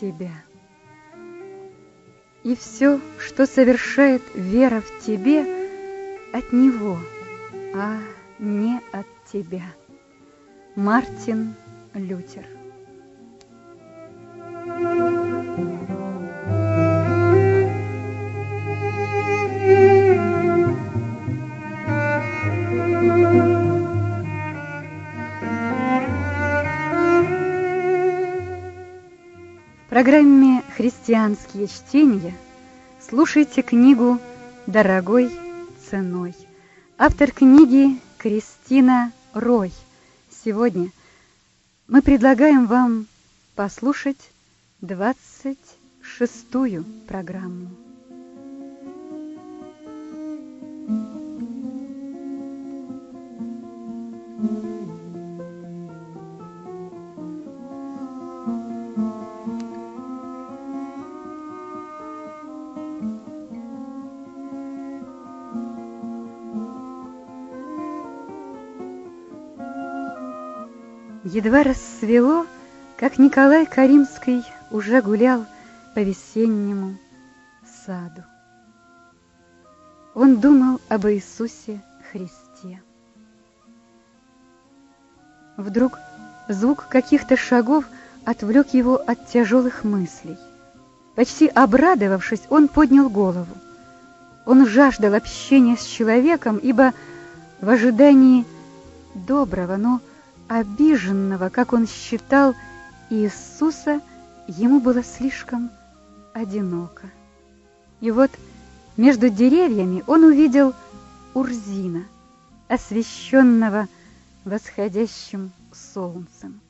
тебя. И все, что совершает вера в тебе, от него, а не от тебя. Мартин Лютер программе «Христианские чтения» слушайте книгу «Дорогой ценой». Автор книги Кристина Рой. Сегодня мы предлагаем вам послушать двадцать шестую программу. Едва рассвело, как Николай Каримский уже гулял по весеннему саду. Он думал об Иисусе Христе. Вдруг звук каких-то шагов отвлек его от тяжелых мыслей. Почти обрадовавшись, он поднял голову. Он жаждал общения с человеком, ибо в ожидании доброго, но обиженного, как он считал, Иисуса, ему было слишком одиноко. И вот между деревьями он увидел Урзина, освещенного восходящим солнцем.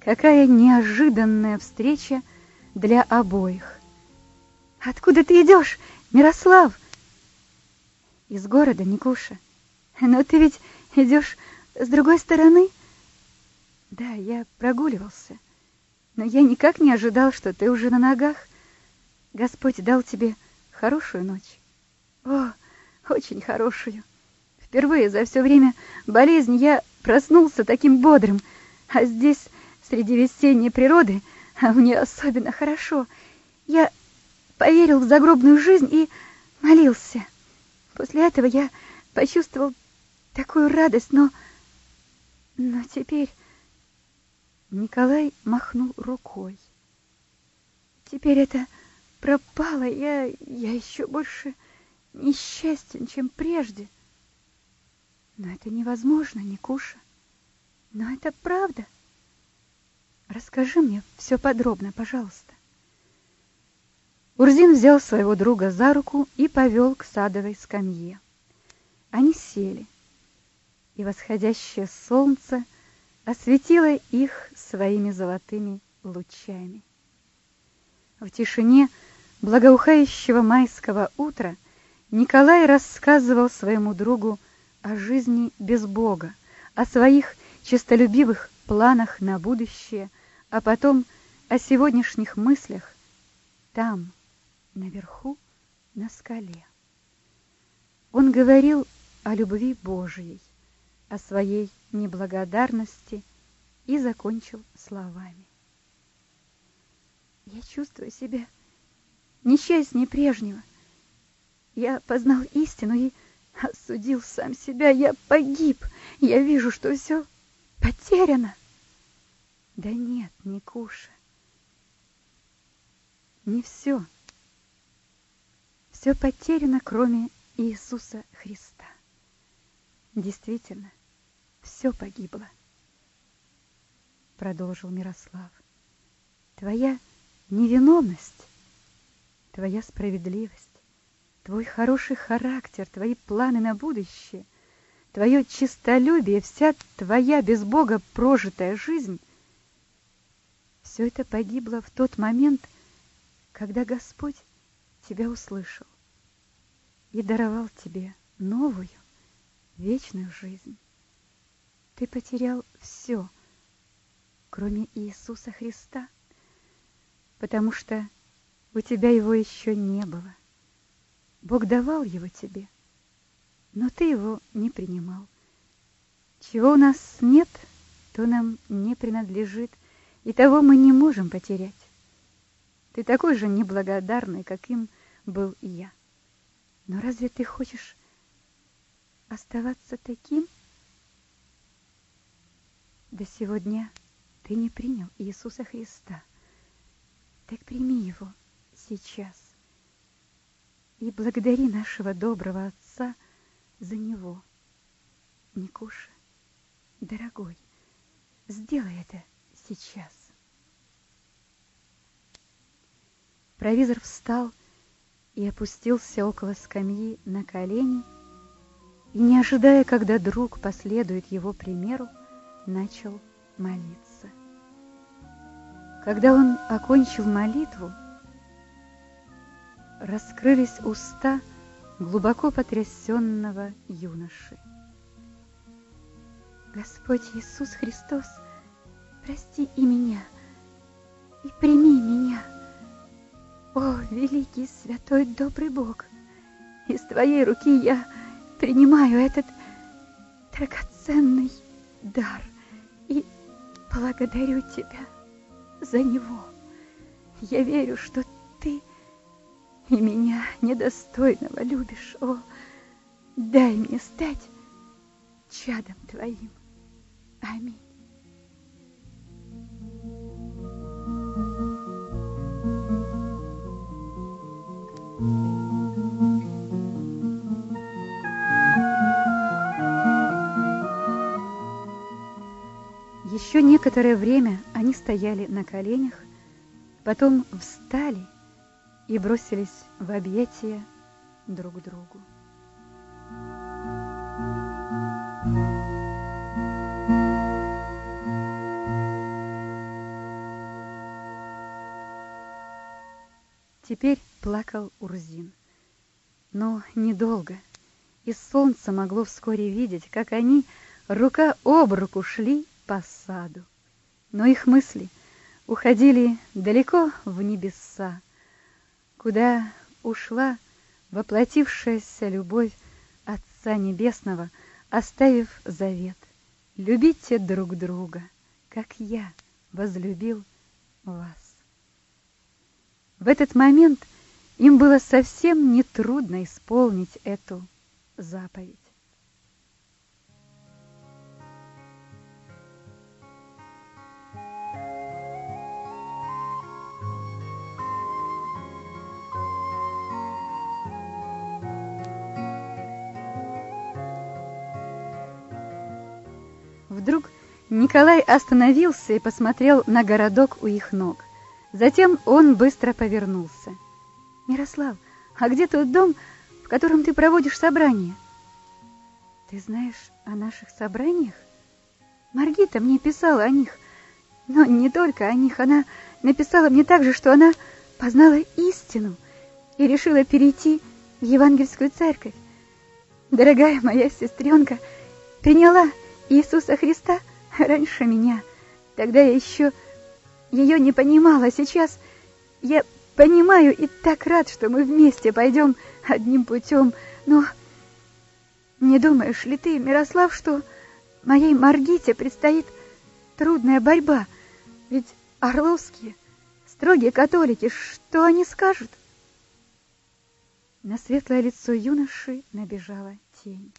Какая неожиданная встреча для обоих. «Откуда ты идешь, Мирослав?» «Из города, Никуша. Но ты ведь идешь с другой стороны?» «Да, я прогуливался, но я никак не ожидал, что ты уже на ногах. Господь дал тебе хорошую ночь». «О, очень хорошую. Впервые за все время болезни я проснулся таким бодрым, а здесь, среди весенней природы, а мне особенно хорошо. Я поверил в загробную жизнь и молился. После этого я почувствовал такую радость, но... Но теперь... Николай махнул рукой. Теперь это пропало, я, я еще больше несчастен, чем прежде. Но это невозможно, Никуша. Но это правда. Расскажи мне все подробно, пожалуйста. Урзин взял своего друга за руку и повел к садовой скамье. Они сели, и восходящее солнце осветило их своими золотыми лучами. В тишине благоухающего майского утра Николай рассказывал своему другу о жизни без Бога, о своих честолюбивых планах на будущее, а потом о сегодняшних мыслях там, наверху, на скале. Он говорил о любви Божией, о своей неблагодарности и закончил словами. Я чувствую себя несчастнее прежнего. Я познал истину и осудил сам себя. Я погиб. Я вижу, что все потеряно. Да нет, Никуша, не все. Все потеряно, кроме Иисуса Христа. Действительно, все погибло. Продолжил Мирослав. Твоя невиновность, твоя справедливость, твой хороший характер, твои планы на будущее, твое честолюбие, вся твоя без Бога прожитая жизнь — все это погибло в тот момент, когда Господь тебя услышал и даровал тебе новую, вечную жизнь. Ты потерял все, кроме Иисуса Христа, потому что у тебя его еще не было. Бог давал его тебе, но ты его не принимал. Чего у нас нет, то нам не принадлежит, и того мы не можем потерять. Ты такой же неблагодарный, как им был и я. Но разве ты хочешь оставаться таким? До сего дня ты не принял Иисуса Христа. Так прими его сейчас и благодари нашего доброго Отца за него. Никуша, дорогой, сделай это сейчас. Провизор встал и опустился около скамьи на колени, и, не ожидая, когда друг последует его примеру, начал молиться. Когда он окончил молитву, раскрылись уста глубоко потрясенного юноши. Господь Иисус Христос, прости и меня, и прими меня. О, великий, святой, добрый Бог, из Твоей руки я принимаю этот драгоценный дар благодарю Тебя за него. Я верю, что Ты и меня недостойного любишь. О, дай мне стать чадом Твоим. Аминь. Еще некоторое время они стояли на коленях, потом встали и бросились в объятия друг другу. Теперь плакал Урзин. Но недолго, и солнце могло вскоре видеть, как они рука об руку шли по саду. Но их мысли уходили далеко в небеса, куда ушла воплотившаяся любовь Отца Небесного, оставив завет. Любите друг друга, как я возлюбил вас. В этот момент им было совсем нетрудно исполнить эту заповедь. Николай остановился и посмотрел на городок у их ног. Затем он быстро повернулся. «Мирослав, а где тот дом, в котором ты проводишь собрание?» «Ты знаешь о наших собраниях?» Маргита мне писала о них, но не только о них. Она написала мне также, что она познала истину и решила перейти в евангельскую церковь. Дорогая моя сестренка приняла Иисуса Христа раньше меня. Тогда я еще ее не понимала. Сейчас я понимаю и так рад, что мы вместе пойдем одним путем. Но не думаешь ли ты, Мирослав, что моей Маргите предстоит трудная борьба? Ведь орловские, строгие католики, что они скажут? На светлое лицо юноши набежала тень.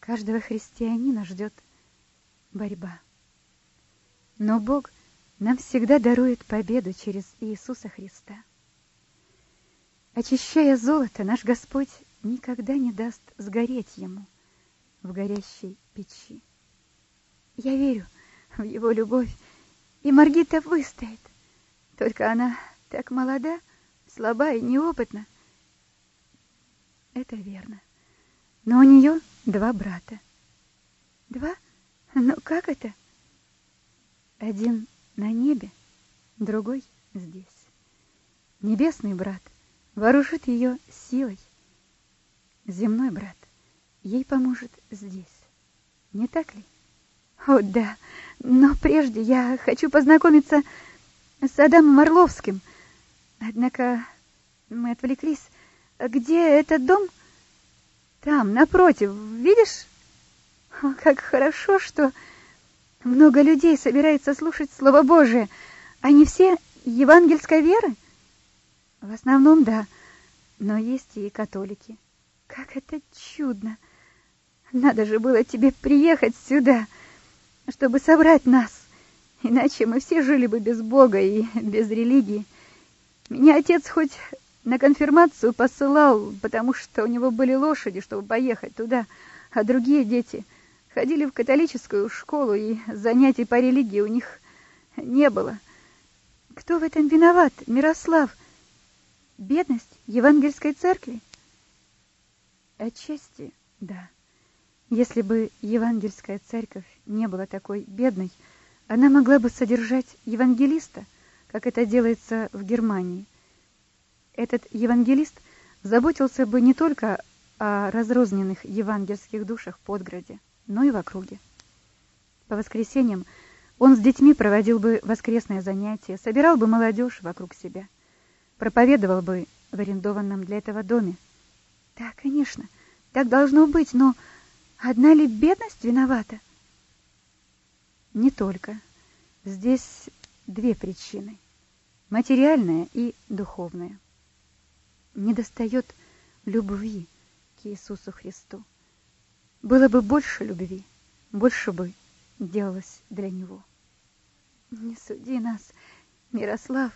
Каждого христианина ждет борьба. Но Бог нам всегда дарует победу через Иисуса Христа. Очищая золото, наш Господь никогда не даст сгореть Ему в горящей печи. Я верю в Его любовь, и Маргита выстоит. Только она так молода, слаба и неопытна. Это верно. Но у нее два брата. Два? Ну как это? Один на небе, другой здесь. Небесный брат вооружит ее силой. Земной брат ей поможет здесь. Не так ли? О, да, но прежде я хочу познакомиться с Адамом Орловским. Однако мы отвлеклись. Где этот дом? Там, напротив, видишь? О, как хорошо, что много людей собирается слушать Слово Божие. Они все евангельской веры? В основном, да. Но есть и католики. Как это чудно! Надо же было тебе приехать сюда, чтобы собрать нас. Иначе мы все жили бы без Бога и без религии. Меня отец хоть на конфирмацию посылал, потому что у него были лошади, чтобы поехать туда, а другие дети ходили в католическую школу, и занятий по религии у них не было. Кто в этом виноват, Мирослав? Бедность евангельской церкви? Отчасти, да. Если бы евангельская церковь не была такой бедной, она могла бы содержать евангелиста, как это делается в Германии. Этот евангелист заботился бы не только о разрозненных евангельских душах в Подграде, но и в округе. По воскресеньям он с детьми проводил бы воскресные занятия, собирал бы молодежь вокруг себя, проповедовал бы в арендованном для этого доме. Да, конечно, так должно быть, но одна ли бедность виновата? Не только. Здесь две причины. Материальная и духовная. Недостает любви к Иисусу Христу. Было бы больше любви, больше бы делалось для Него. Не суди нас, Мирослав.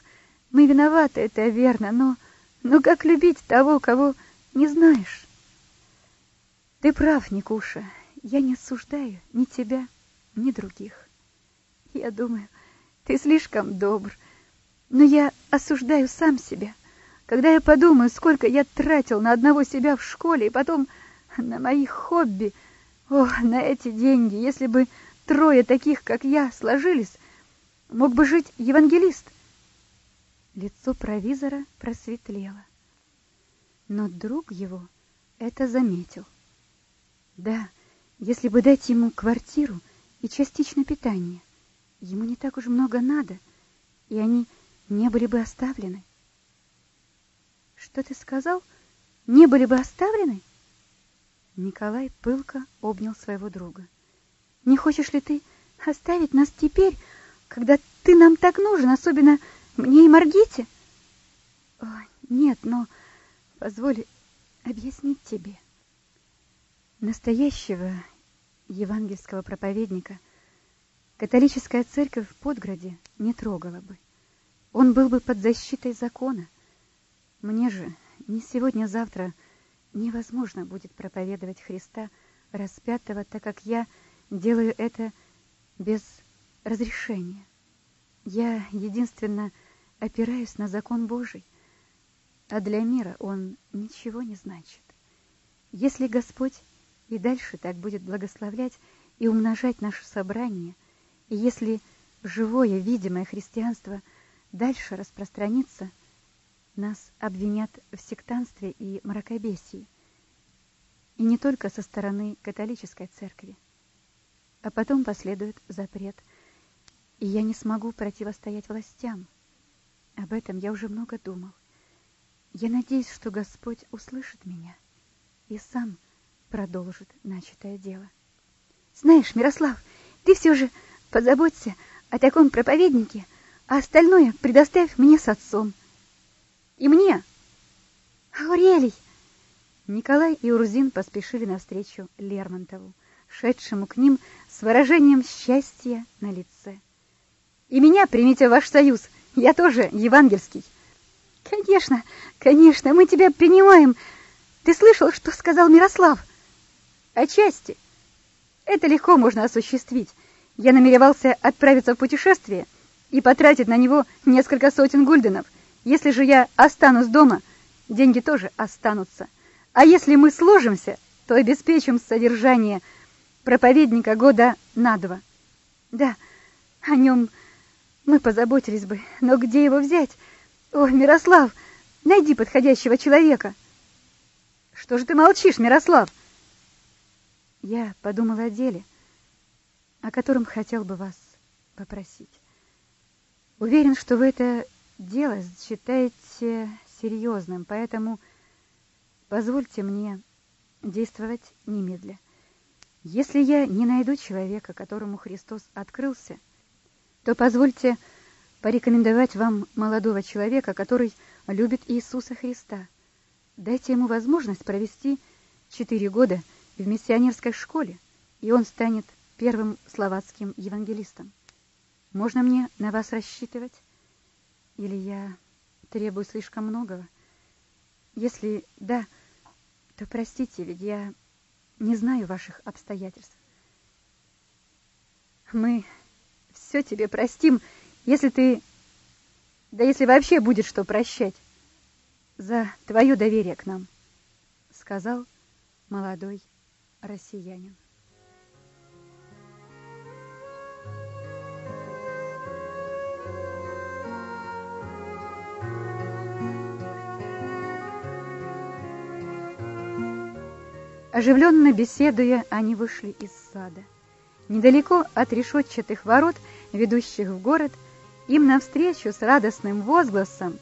Мы виноваты, это верно, но... Но как любить того, кого не знаешь? Ты прав, Никуша. Я не осуждаю ни тебя, ни других. Я думаю, ты слишком добр. Но я осуждаю сам себя. Когда я подумаю, сколько я тратил на одного себя в школе, и потом на мои хобби, о, на эти деньги, если бы трое таких, как я, сложились, мог бы жить евангелист. Лицо провизора просветлело. Но друг его это заметил. Да, если бы дать ему квартиру и частичное питание — Ему не так уж много надо, и они не были бы оставлены. Что ты сказал? Не были бы оставлены? Николай пылко обнял своего друга. Не хочешь ли ты оставить нас теперь, когда ты нам так нужен, особенно мне и Маргите? О, нет, но позволь объяснить тебе. Настоящего евангельского проповедника — католическая церковь в Подграде не трогала бы. Он был бы под защитой закона. Мне же ни сегодня-завтра невозможно будет проповедовать Христа распятого, так как я делаю это без разрешения. Я единственно опираюсь на закон Божий, а для мира он ничего не значит. Если Господь и дальше так будет благословлять и умножать наше собрание – и если живое, видимое христианство дальше распространится, нас обвинят в сектанстве и мракобесии. И не только со стороны католической церкви. А потом последует запрет, и я не смогу противостоять властям. Об этом я уже много думал. Я надеюсь, что Господь услышит меня и сам продолжит начатое дело. Знаешь, Мирослав, ты все же Позаботься о таком проповеднике, а остальное предоставь мне с отцом. И мне. Аурелий! Николай и Урзин поспешили навстречу Лермонтову, шедшему к ним с выражением счастья на лице. «И меня примите в ваш союз, я тоже евангельский». «Конечно, конечно, мы тебя принимаем. Ты слышал, что сказал Мирослав?» «Отчасти. Это легко можно осуществить. Я намеревался отправиться в путешествие и потратить на него несколько сотен гульденов. Если же я останусь дома, деньги тоже останутся. А если мы сложимся, то обеспечим содержание проповедника года на два. Да, о нем мы позаботились бы, но где его взять? О, Мирослав, найди подходящего человека. Что же ты молчишь, Мирослав? Я подумала о деле — о котором хотел бы вас попросить. Уверен, что вы это дело считаете серьезным, поэтому позвольте мне действовать немедля. Если я не найду человека, которому Христос открылся, то позвольте порекомендовать вам молодого человека, который любит Иисуса Христа. Дайте ему возможность провести четыре года в миссионерской школе, и он станет первым словацким евангелистом. Можно мне на вас рассчитывать? Или я требую слишком многого? Если да, то простите, ведь я не знаю ваших обстоятельств. Мы все тебе простим, если ты... Да если вообще будет что прощать. За твое доверие к нам, сказал молодой россиянин. Оживленно беседуя, они вышли из сада. Недалеко от решетчатых ворот, ведущих в город, им навстречу с радостным возгласом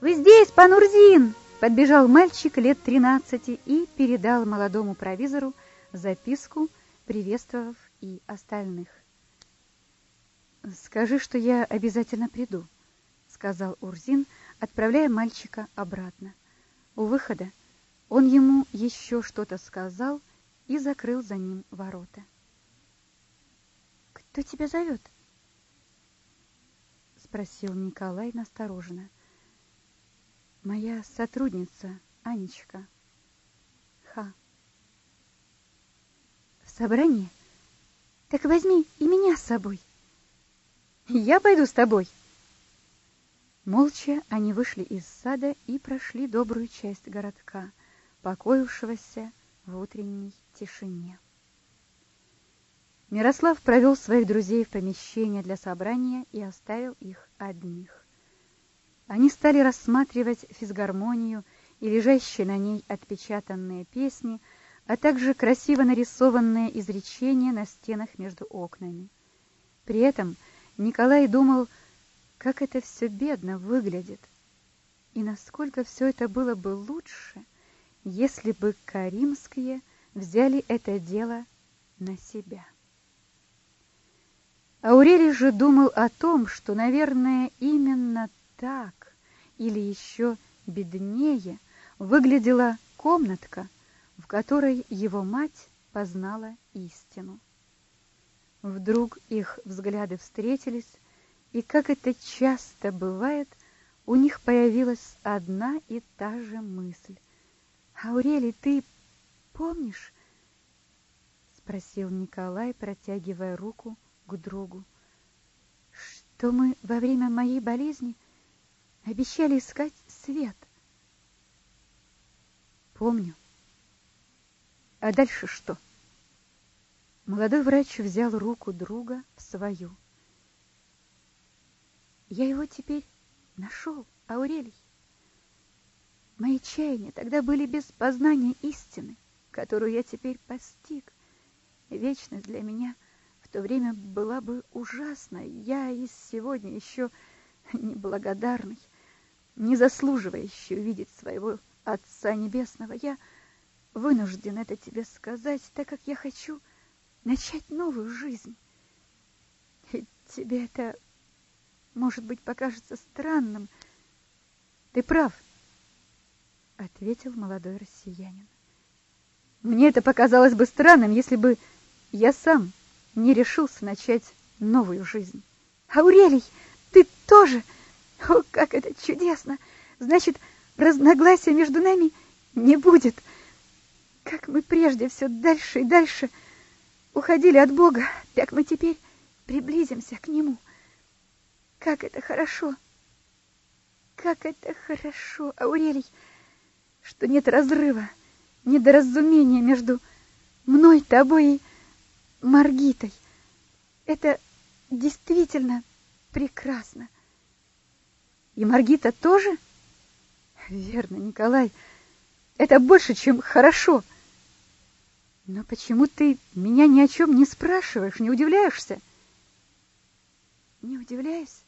«Вы здесь, пан Урзин!» подбежал мальчик лет тринадцати и передал молодому провизору записку, приветствовав и остальных. «Скажи, что я обязательно приду», — сказал Урзин, отправляя мальчика обратно. У выхода он ему еще что-то сказал и закрыл за ним ворота. «Кто тебя зовет?» — спросил Николай настороженно. «Моя сотрудница, Анечка. Ха». «В собрании? Так возьми и меня с собой». «Я пойду с тобой». Молча они вышли из сада и прошли добрую часть городка — покоившегося в утренней тишине. Мирослав провел своих друзей в помещение для собрания и оставил их одних. Они стали рассматривать физгармонию и лежащие на ней отпечатанные песни, а также красиво нарисованные изречения на стенах между окнами. При этом Николай думал, как это все бедно выглядит, и насколько все это было бы лучше, если бы каримские взяли это дело на себя. Аурелий же думал о том, что, наверное, именно так или еще беднее выглядела комнатка, в которой его мать познала истину. Вдруг их взгляды встретились, и, как это часто бывает, у них появилась одна и та же мысль — Аурелий, ты помнишь? Спросил Николай, протягивая руку к другу. Что мы во время моей болезни обещали искать свет? Помню. А дальше что? Молодой врач взял руку друга в свою. Я его теперь нашел, Аурелий. Мои чаяния тогда были без познания истины, которую я теперь постиг. Вечность для меня в то время была бы ужасна. Я и сегодня еще неблагодарный, не заслуживающий увидеть своего Отца Небесного. Я вынужден это тебе сказать, так как я хочу начать новую жизнь. И тебе это, может быть, покажется странным. Ты прав, — ответил молодой россиянин. Мне это показалось бы странным, если бы я сам не решился начать новую жизнь. Аурелий, ты тоже? О, как это чудесно! Значит, разногласия между нами не будет. Как мы прежде все дальше и дальше уходили от Бога, так мы теперь приблизимся к Нему. Как это хорошо! Как это хорошо, Аурелий! Что нет разрыва, недоразумения между мной, тобой и Маргитой. Это действительно прекрасно. И Маргита тоже? Верно, Николай. Это больше, чем хорошо. Но почему ты меня ни о чем не спрашиваешь, не удивляешься? Не удивляюсь?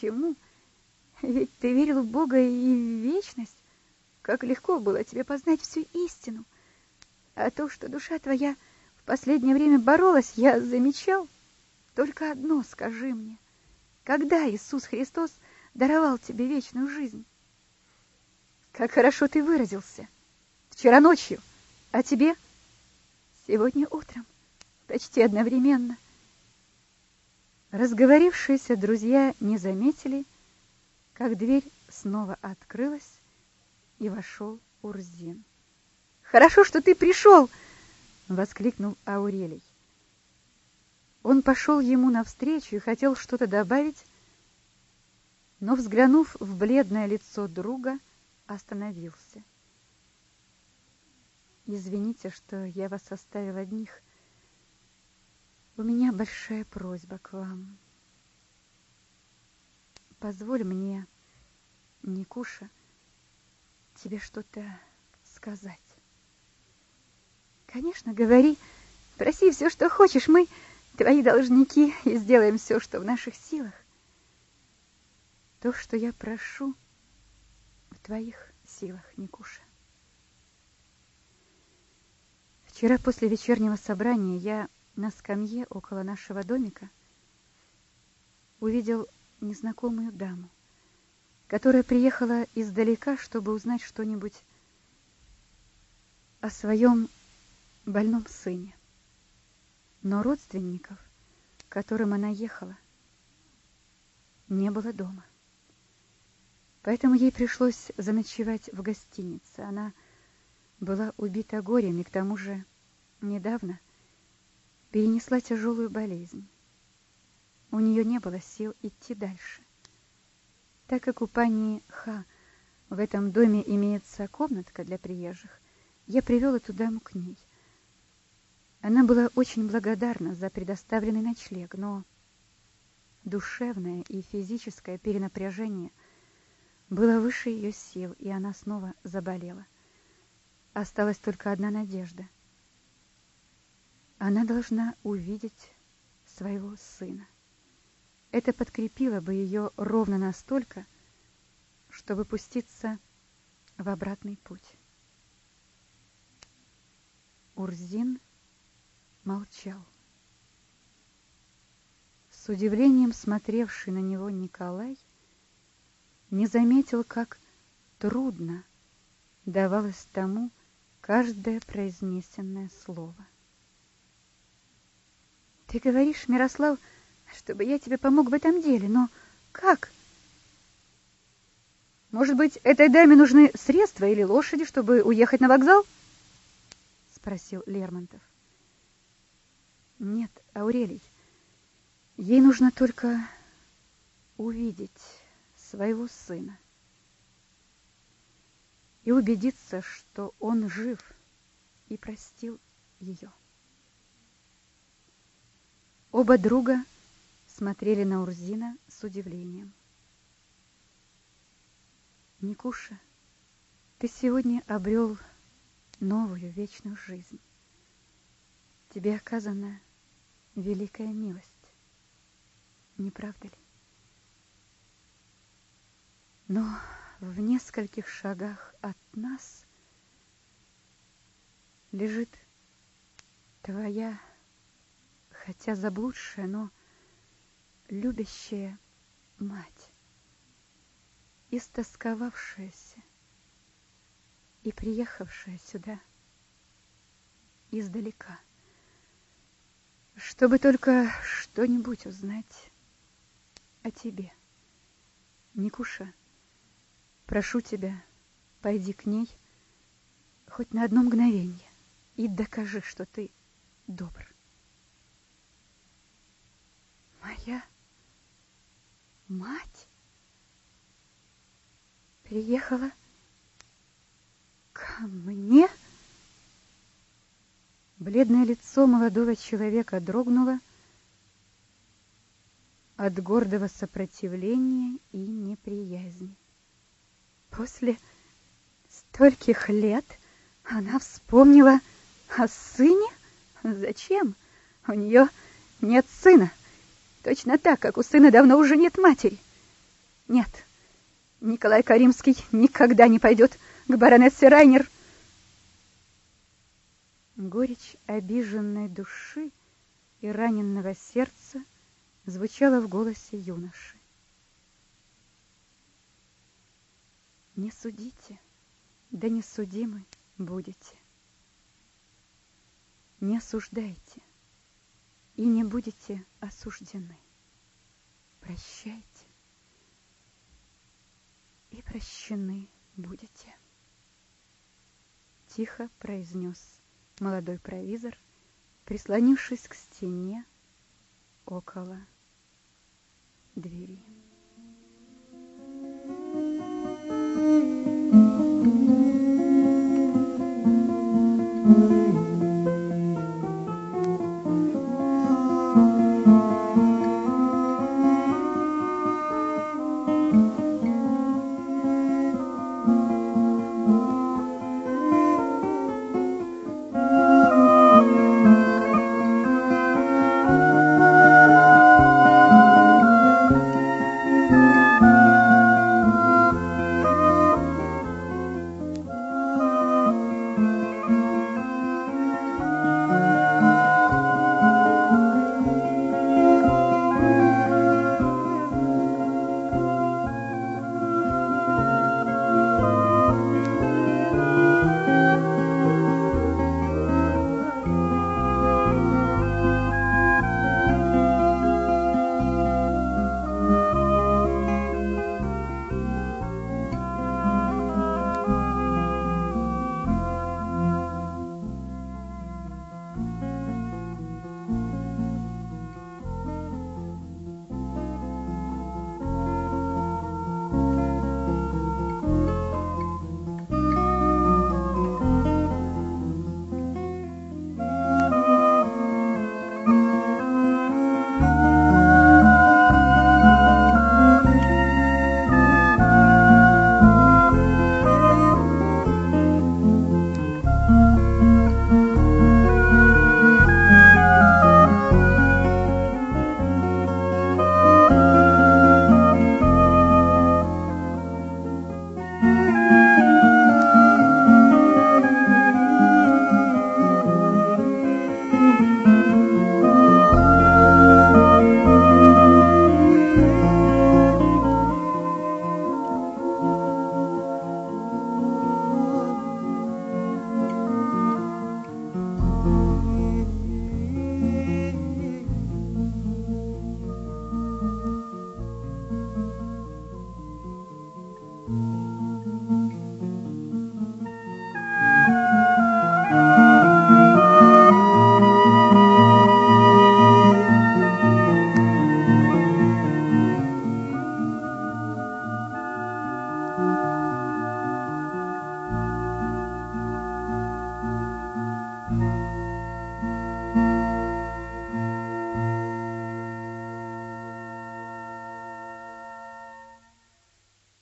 Чему? Ведь ты верил в Бога и в вечность. Как легко было тебе познать всю истину. А то, что душа твоя в последнее время боролась, я замечал. Только одно скажи мне. Когда Иисус Христос даровал тебе вечную жизнь? Как хорошо ты выразился. Вчера ночью. А тебе? Сегодня утром. Почти одновременно. Разговорившиеся друзья не заметили, как дверь снова открылась, и вошел Урзин. «Хорошо, что ты пришел!» — воскликнул Аурелий. Он пошел ему навстречу и хотел что-то добавить, но, взглянув в бледное лицо друга, остановился. «Извините, что я вас оставил одних. У меня большая просьба к вам. Позволь мне, Никуша, тебе что-то сказать. Конечно, говори, проси все, что хочешь. Мы твои должники и сделаем все, что в наших силах. То, что я прошу, в твоих силах, Никуша. Вчера после вечернего собрания я на скамье около нашего домика увидел незнакомую даму которая приехала издалека, чтобы узнать что-нибудь о своем больном сыне. Но родственников, к которым она ехала, не было дома. Поэтому ей пришлось заночевать в гостинице. Она была убита горем и к тому же недавно перенесла тяжелую болезнь. У нее не было сил идти дальше. Так как у пани Ха в этом доме имеется комнатка для приезжих, я привел эту даму к ней. Она была очень благодарна за предоставленный ночлег, но душевное и физическое перенапряжение было выше ее сил, и она снова заболела. Осталась только одна надежда. Она должна увидеть своего сына. Это подкрепило бы ее ровно настолько, чтобы пуститься в обратный путь. Урзин молчал. С удивлением смотревший на него Николай не заметил, как трудно давалось тому каждое произнесенное слово. «Ты говоришь, Мирослав, — чтобы я тебе помог в этом деле, но как? Может быть, этой даме нужны средства или лошади, чтобы уехать на вокзал? Спросил Лермонтов. Нет, Аурелий, ей нужно только увидеть своего сына и убедиться, что он жив и простил ее. Оба друга смотрели на Урзина с удивлением. Никуша, ты сегодня обрел новую вечную жизнь. Тебе оказана великая милость, не правда ли? Но в нескольких шагах от нас лежит твоя, хотя заблудшая, но любящая мать, истосковавшаяся и приехавшая сюда издалека, чтобы только что-нибудь узнать о тебе. Никуша, прошу тебя, пойди к ней хоть на одно мгновение и докажи, что ты добр. Моя Мать приехала ко мне? Бледное лицо молодого человека дрогнуло от гордого сопротивления и неприязни. После стольких лет она вспомнила о сыне? Зачем? У нее нет сына. Точно так, как у сына давно уже нет матери. Нет, Николай Каримский никогда не пойдет к баронессе Райнер. Горечь обиженной души и раненного сердца звучала в голосе юноши. Не судите, да не судимы будете. Не осуждайте, и не будете осуждены. Прощайте, и прощены будете. Тихо произнес молодой провизор, прислонившись к стене около двери.